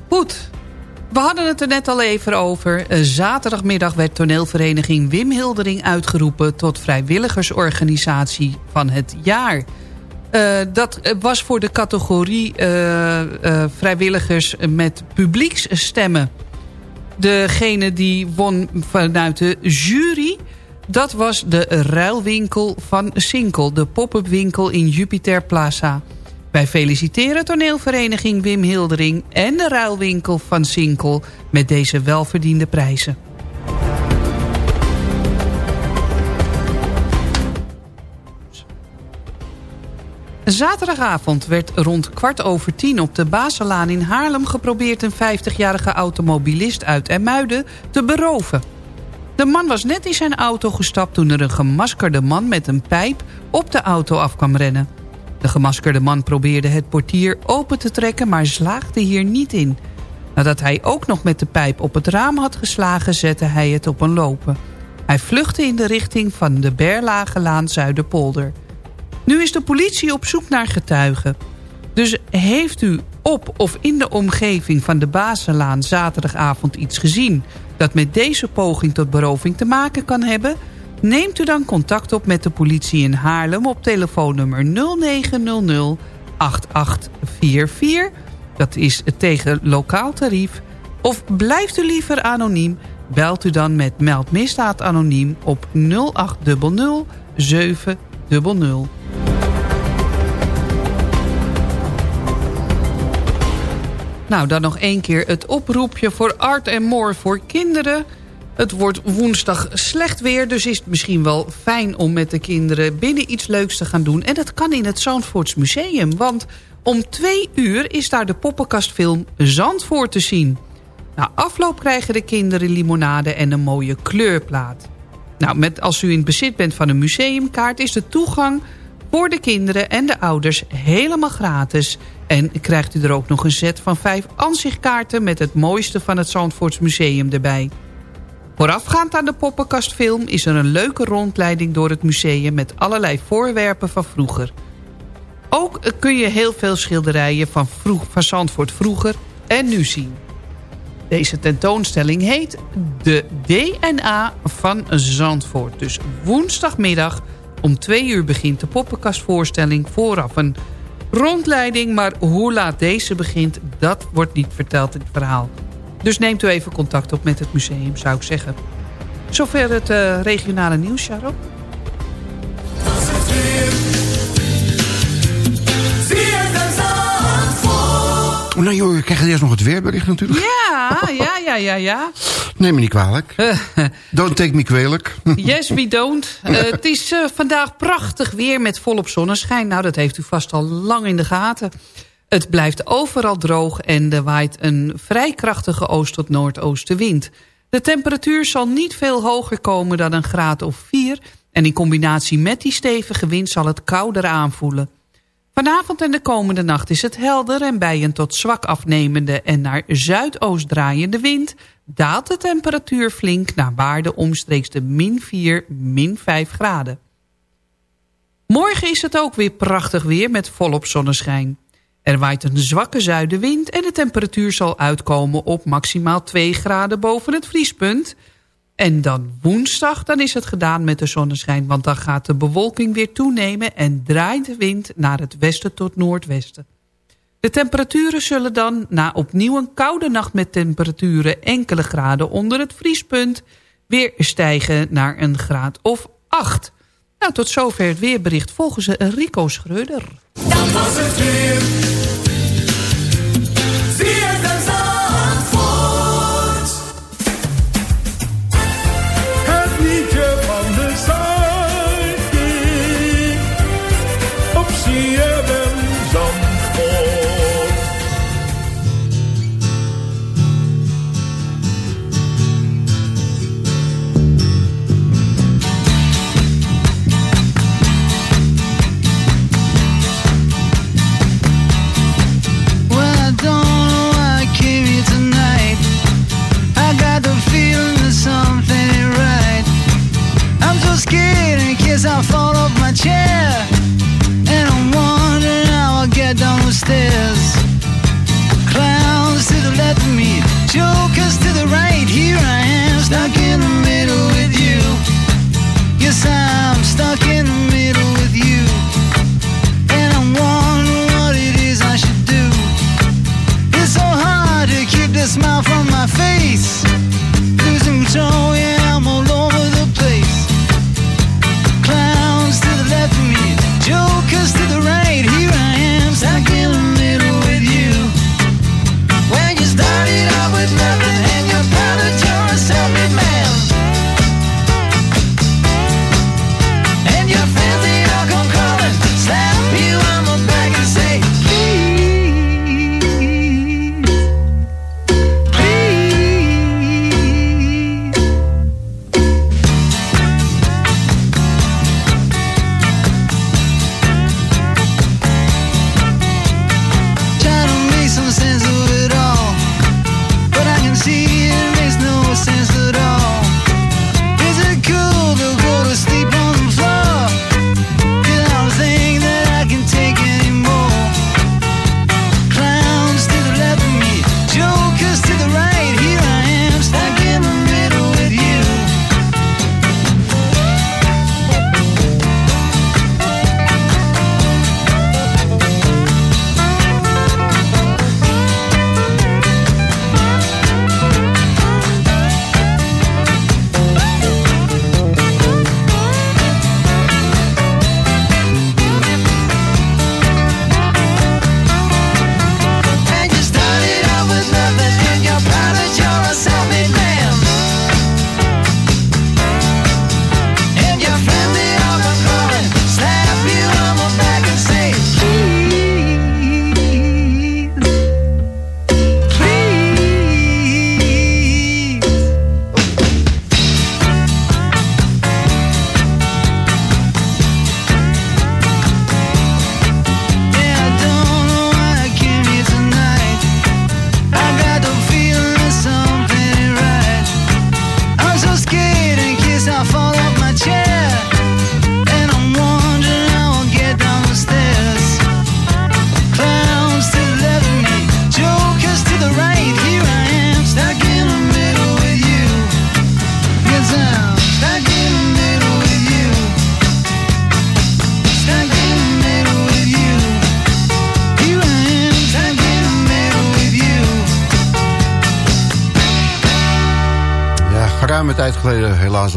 Goed, we hadden het er net al even over. Eh, Zaterdagmiddag werd toneelvereniging Wim Hildering uitgeroepen... tot vrijwilligersorganisatie van het jaar. Eh, dat eh, was voor de categorie vrijwilligers met publieksstemmen. Degene die won vanuit de jury... dat was de ruilwinkel van Sinkel. De pop-up winkel in Jupiter Plaza. Wij feliciteren toneelvereniging Wim Hildering... en de ruilwinkel van Sinkel met deze welverdiende prijzen. Zaterdagavond werd rond kwart over tien op de Baselaan in Haarlem geprobeerd... een 50-jarige automobilist uit Ermuiden te beroven. De man was net in zijn auto gestapt toen er een gemaskerde man met een pijp op de auto af kwam rennen. De gemaskerde man probeerde het portier open te trekken, maar slaagde hier niet in. Nadat hij ook nog met de pijp op het raam had geslagen, zette hij het op een lopen. Hij vluchtte in de richting van de Berlagelaan Zuiderpolder. Nu is de politie op zoek naar getuigen. Dus heeft u op of in de omgeving van de Baselaan zaterdagavond iets gezien... dat met deze poging tot beroving te maken kan hebben... neemt u dan contact op met de politie in Haarlem op telefoonnummer 0900 8844. Dat is tegen lokaal tarief. Of blijft u liever anoniem, belt u dan met Meld Misdaad Anoniem op 0800 700. Nou, dan nog één keer het oproepje voor Art and More voor kinderen. Het wordt woensdag slecht weer, dus is het misschien wel fijn om met de kinderen binnen iets leuks te gaan doen. En dat kan in het Zandvoorts Museum, want om twee uur is daar de poppenkastfilm Zandvoort te zien. Na afloop krijgen de kinderen limonade en een mooie kleurplaat. Nou, met, als u in bezit bent van een museumkaart is de toegang voor de kinderen en de ouders helemaal gratis. En krijgt u er ook nog een set van vijf ansichtkaarten met het mooiste van het Zandvoorts Museum erbij. Voorafgaand aan de poppenkastfilm is er een leuke rondleiding door het museum met allerlei voorwerpen van vroeger. Ook kun je heel veel schilderijen van, vroeg, van Zandvoort vroeger en nu zien. Deze tentoonstelling heet De DNA van Zandvoort. Dus woensdagmiddag om twee uur begint de poppenkastvoorstelling vooraf een rondleiding. Maar hoe laat deze begint, dat wordt niet verteld in het verhaal. Dus neemt u even contact op met het museum, zou ik zeggen. Zover het eh, regionale nieuws, Sharon. Oh, nou joh, we krijgen eerst nog het weerbericht natuurlijk. Ja, ja, ja, ja, ja. Neem me niet kwalijk. Don't take me kwalijk. Yes, we don't. Eh, het is eh, vandaag prachtig weer met volop zonneschijn. Nou, dat heeft u vast al lang in de gaten. Het blijft overal droog en er waait een vrij krachtige oost- tot noordoostenwind. De temperatuur zal niet veel hoger komen dan een graad of 4... en in combinatie met die stevige wind zal het kouder aanvoelen. Vanavond en de komende nacht is het helder... en bij een tot zwak afnemende en naar zuidoost draaiende wind... daalt de temperatuur flink naar waarde omstreeks de min 4, min 5 graden. Morgen is het ook weer prachtig weer met volop zonneschijn. Er waait een zwakke zuidenwind en de temperatuur zal uitkomen op maximaal 2 graden boven het vriespunt. En dan woensdag, dan is het gedaan met de zonneschijn, want dan gaat de bewolking weer toenemen en draait de wind naar het westen tot noordwesten. De temperaturen zullen dan na opnieuw een koude nacht met temperaturen enkele graden onder het vriespunt weer stijgen naar een graad of 8. Nou, tot zover het weerbericht volgens eh, Rico Schreuder. Dat was het weer. Zie het en Zandvoort. Het liedje van de zijde. Op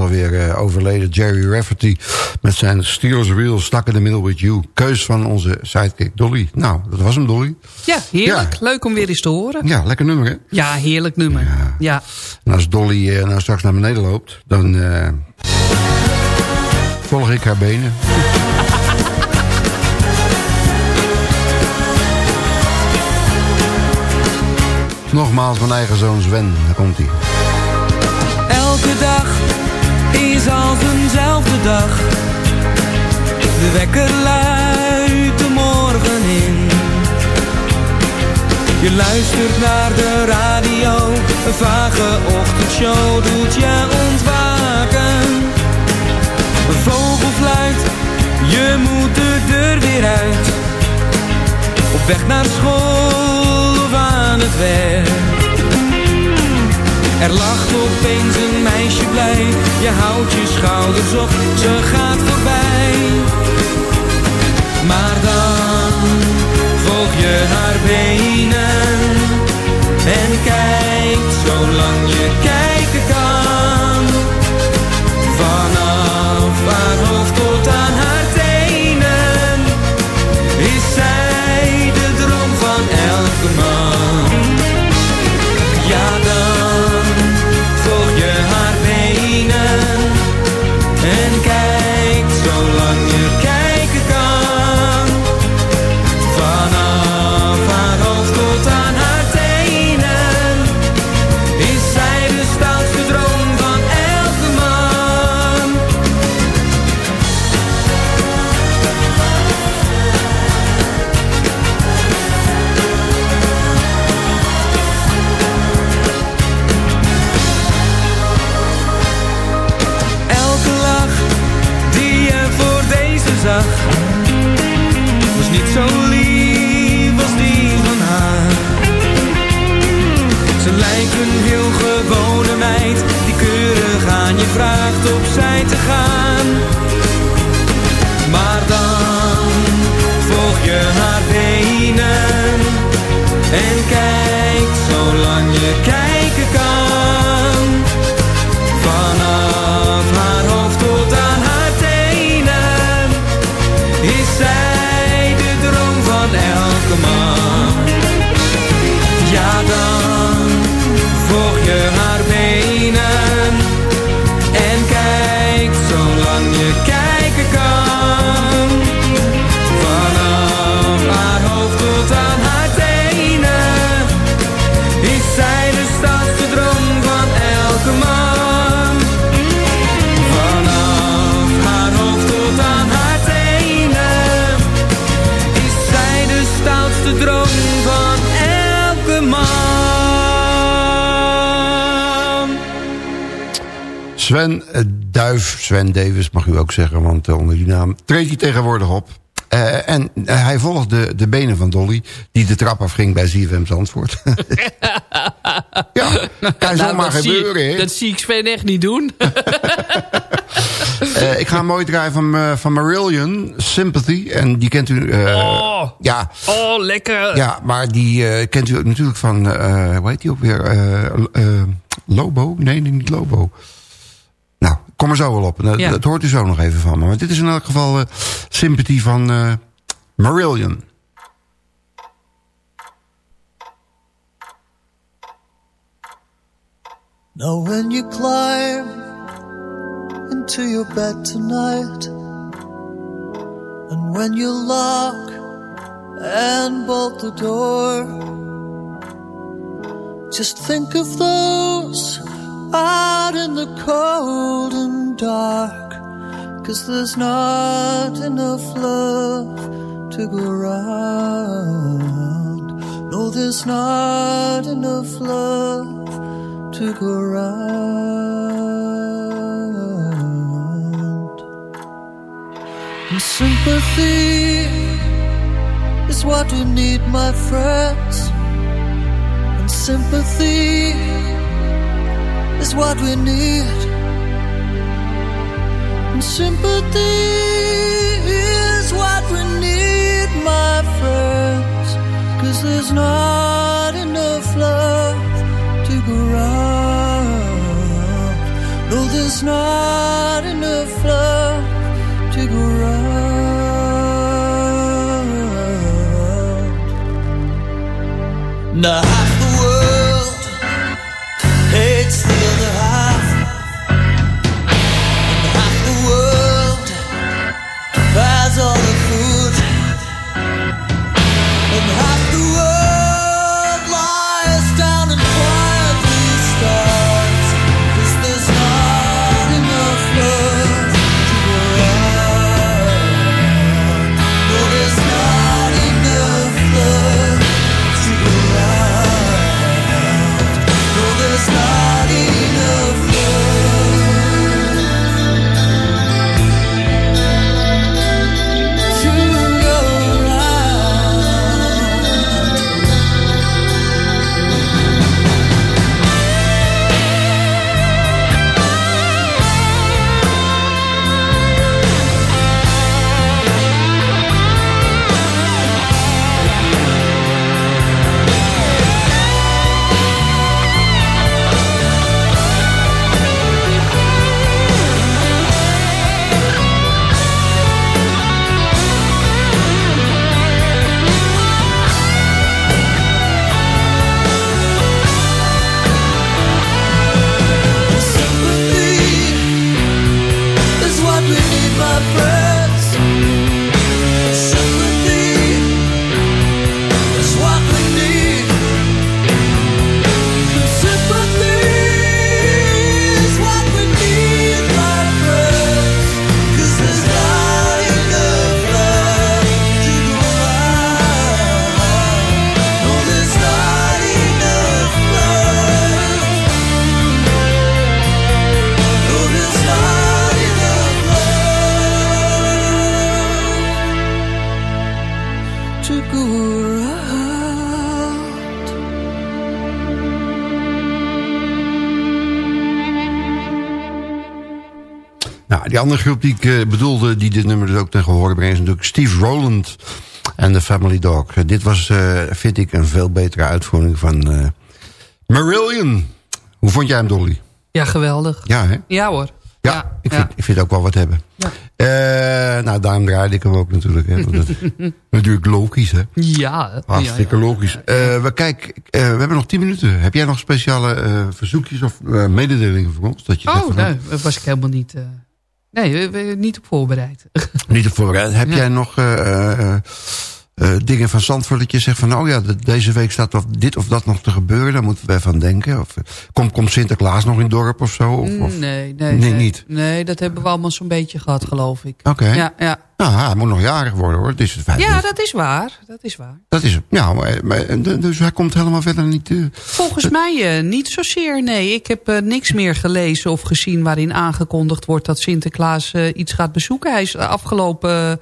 weer eh, overleden. Jerry Rafferty met zijn Steelers Real Stuck in the Middle with You. Keus van onze sidekick Dolly. Nou, dat was hem Dolly. Ja, heerlijk. Leuk om weer eens te horen. Ja, lekker nummer hè? Ja, heerlijk nummer. Ja. En als Dolly eh, nou straks naar beneden loopt, dan eh, volg ik haar benen. Nogmaals mijn eigen zoon Sven, daar komt hij. Elke dag is als eenzelfde dag. De wekker luidt de morgen in. Je luistert naar de radio, een vage ochtendshow doet je ontwaken. Een vogel fluit, je moet de deur weer uit. Op weg naar school of aan het werk. Er lacht opeens een meisje blij, je houdt je schouders op, ze gaat voorbij. Maar dan volg je haar benen en kijkt zolang je kijkt een heel gewone meid die keurig aan je vraagt opzij te gaan. Sven eh, Duif, Sven Davis mag u ook zeggen, want eh, onder die naam treedt hij tegenwoordig op. Eh, en hij volgde de benen van Dolly, die de trap afging bij ZFM Zandvoort. ja, kan zomaar Nou, dat zie- gebeuren? Dat zie ik Sven echt niet doen. Ik ga een mooi draaien van, eh, van Marillion, Sympathy. En die kent u... Oh. Ja, Oh, lekker. ja, maar die kent u ook natuurlijk van... hoe heet die ook weer? Lobo? Nee, nee, niet Lobo. Kom er zo wel op. Dat, Ja. dat hoort u zo nog even van me. Maar dit is in elk geval eh, Sympathy van eh, Marillion. Now, when you climb into your bed tonight, and when you lock and bolt the door, just think of those out in the cold and dark, cause there's not enough love to go around. No, there's not enough love to go around. And sympathy is what we need, my friends. And sympathy is what we need. And sympathy is what we need, my friends. Cause there's not enough love to go round. No, there's not enough love to go round. Now die andere groep die ik eh, bedoelde, die dit nummer dus ook ten gehore brengt... is natuurlijk Steve Rowland en The Family Dog. Eh, dit was, eh, vind ik, een veel betere uitvoering van Marillion. Hoe vond jij hem, Dolly? Ja, geweldig. Ja, hè? Ja hoor. Ja, ik, vind, ik vind het ook wel wat hebben. Eh, nou, daarom draaide ik hem ook natuurlijk. Hè, want dat is natuurlijk logisch, hè? Ja. Hartstikke ja, ja. logisch. We, kijk, we hebben nog tien minuten. Heb jij nog speciale verzoekjes of mededelingen voor ons? Dat je Oh, nee, daar was ik helemaal niet... nee, we- we- niet op voorbereid. Niet op voorbereid. Heb Ja. jij nog eh, eh, dingen van Zandvoort dat je zegt van... oh ja, de- deze week staat of dit of dat nog te gebeuren. Daar moeten we aan denken. Of, eh, komt, Sinterklaas nog in het dorp of zo? Of, of- nee, nee, Nee, niet. Nee, dat hebben we allemaal zo'n beetje gehad, geloof ik. Oké. Ja, ja. Nou, hij moet nog jarig worden hoor. Is het ja, dat is waar. Dat is waar. Dat is. Ja, maar, maar- dus hij komt helemaal verder niet... eh, Volgens mij eh, niet zozeer, nee. Ik heb niks meer gelezen of gezien waarin aangekondigd wordt... dat Sinterklaas iets gaat bezoeken. Hij is afgelopen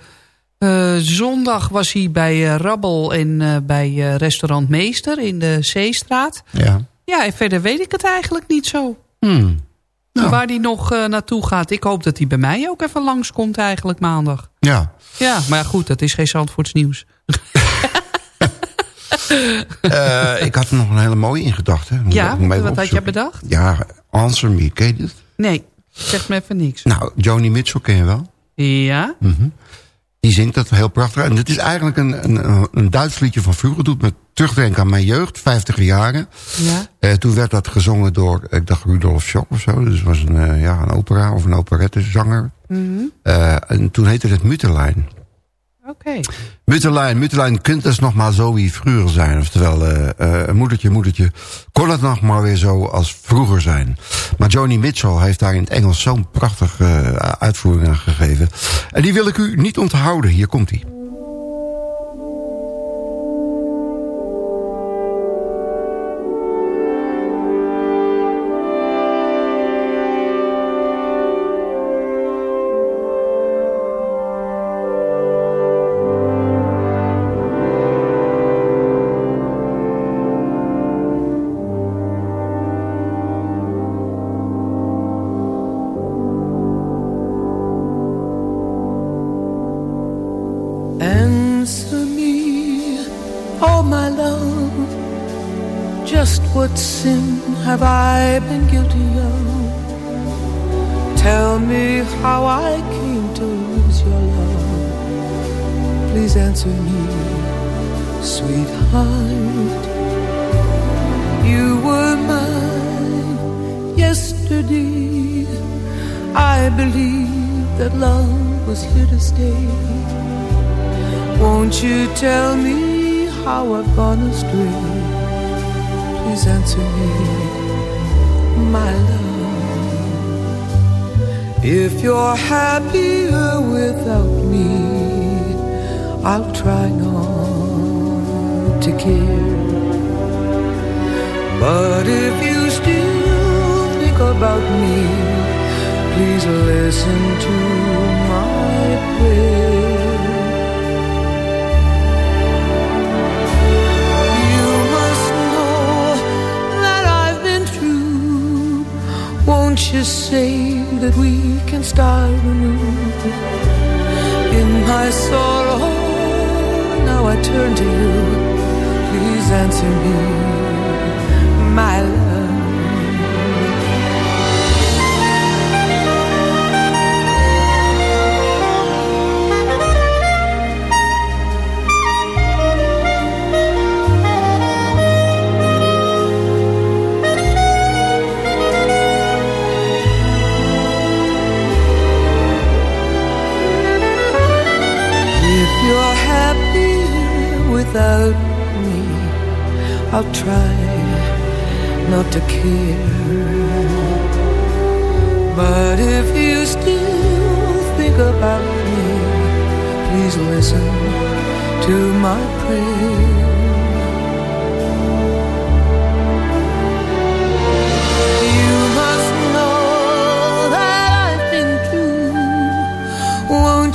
eh, zondag was hij bij eh, Rabbel en eh, bij restaurant Meester in de Zeestraat. ja. Ja, en verder weet ik het eigenlijk niet zo. Hmm. Waar hij nog naartoe gaat. Ik hoop dat hij bij mij ook even langskomt eigenlijk maandag. Ja. Ja, maar goed, dat is geen Zandvoorts nieuws. Ik had er nog een hele mooie in gedachten. Ja, wat had je opzoeken. bedacht? Ja, Answer Me. Ken je dit? Nee, zeg me even niks. Nou, Joni Mitchell ken je wel. Ja? Mhm. Die zingt dat heel prachtig. En het is eigenlijk een, een, een Duits liedje van vroeger. Doet me terugdenken aan mijn jeugd, 50 jaren. Ja? Eh, toen werd dat gezongen door, ik dacht Rudolf Schock of zo. Dus het was een, eh, ja, een opera of een operettezanger. Mhm. Eh, en toen heette het Mutterlein. Oké. Mutterlein, Mutterlein, kunt het nog maar zo wie vroeger zijn. Oftewel, eh, moedertje, moedertje, kon het nog maar weer zo als vroeger zijn. Maar Joni Mitchell heeft daar in het Engels zo'n prachtige eh, uitvoering aan gegeven. En die wil ik u niet onthouden. Hier komt hij. What sin have I been guilty of? Tell me how I came to lose your love. Please answer me, sweetheart. You were mine yesterday. I believed that love was here to stay. Won't you tell me how I've gone astray? Answer me, my love. If you're happier without me, I'll try not to care. But if you still think about me, please listen to my prayer. Won't say that we can start anew? In my sorrow, now I turn to you. Please answer me, my love. Without me, I'll try not to care. But if you still think about me, please listen to my prayer.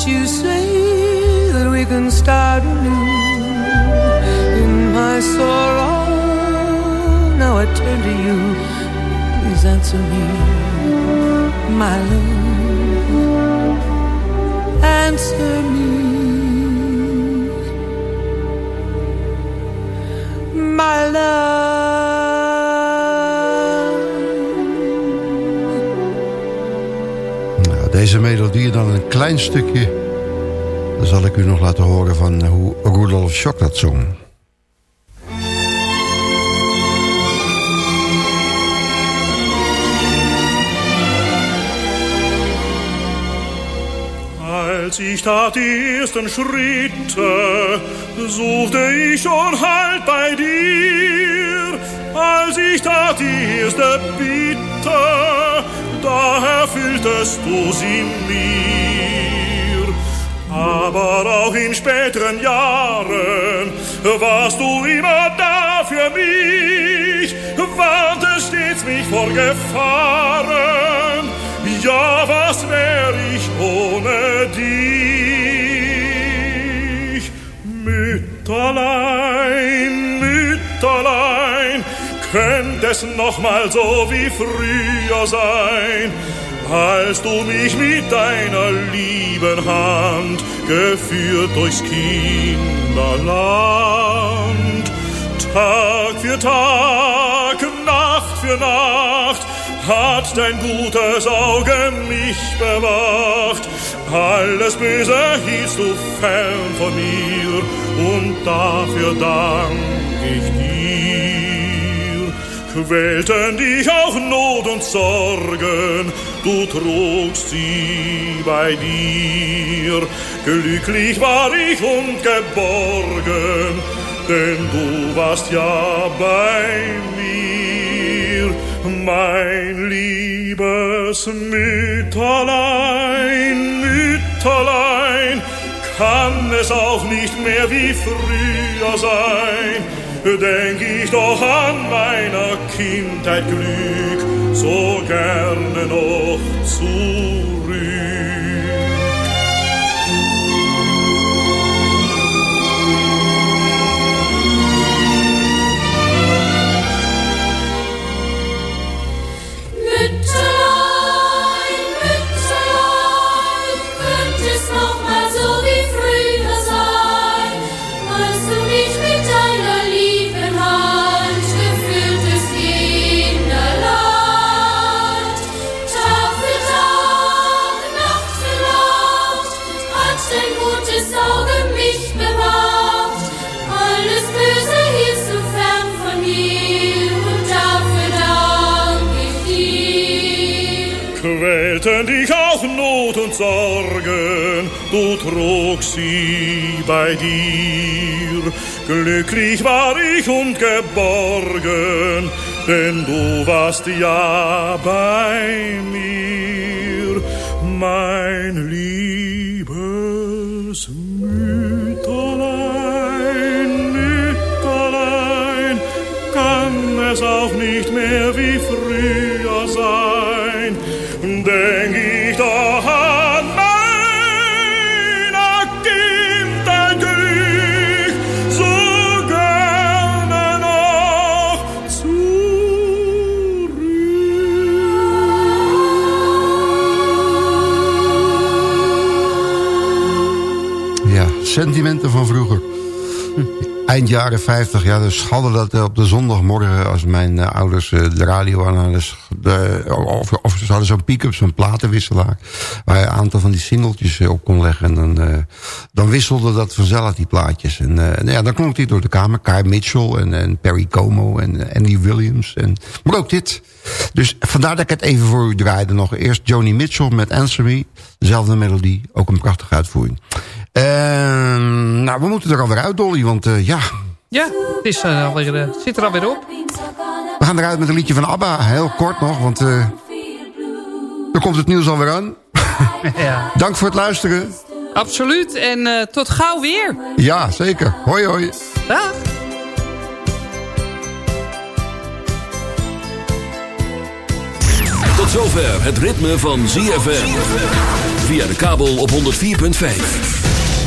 You say that we can start anew? sorrow. Now I turn to you. Please answer me, my love. Answer me, my love. Nou, deze melodie dan een klein stukje. Dan zal ik u nog laten horen van hoe Rudolf Schock dat zong. Ich tat die ersten Schritte, suchte ich schon Halt bei dir. Als ich tat die erste Bitte, da erfülltest du sie mir. Aber auch in späteren Jahren warst du immer da für mich, warntest stets mich vor Gefahren. Ja, was wär ich ohne dich? Mütterlein, Mütterlein, könnte es noch mal so wie früher sein, als du mich mit deiner lieben Hand geführt durchs Kinderland. Tag für Tag, Nacht für Nacht, hat dein gutes Auge mich bewacht. Alles Böse hielst du fern von mir und dafür dank ich dir. Quälten dich auch Not und Sorgen, du trugst sie bei dir. Glücklich war ich und geborgen, denn du warst ja bei mir mein liebes Mütterlein, Mütterlein, kann es auch nicht mehr wie früher sein. Denk ich doch an meiner Kindheit Glück so gerne noch zurück. Dich auch Not und Sorgen, du trugst sie bei dir. Glücklich war ich und geborgen, denn du warst ja bei mir, mein liebes Mütterlein, Mütterlein, kann es auch nicht mehr wie früher sein. Denk sentimenten van vroeger. Eind jaren 50, ja, dus hadden dat eh, op de zondagmorgen... als mijn eh, ouders eh, de radio aan hadden... De, of, of ze hadden zo'n pick-up, zo'n platenwisselaar... waar je een aantal van die singeltjes eh, op kon leggen. En dan, eh, wisselde dat vanzelf, die plaatjes. En eh, nou ja, dan klonk die door de kamer. Kai Mitchell en, en Perry Como en eh, Andy Williams. En, maar ook dit. Dus vandaar dat ik het even voor u draaide nog. Eerst Joni Mitchell met Answer Me. Dezelfde melodie, ook een prachtige uitvoering. Ehm, nou, we moeten er alweer uit, Dolly, want eh, ja... Ja, het is, eh, alweer, eh, zit er alweer op. We gaan eruit met een liedje van ABBA, heel kort nog, want... eh dan komt het nieuws alweer aan. ja. Dank voor het luisteren. Absoluut, en eh, tot gauw weer. Ja, zeker. Hoi, hoi. Dag. Tot zover het ritme van ZFM. Via de kabel op 104.5.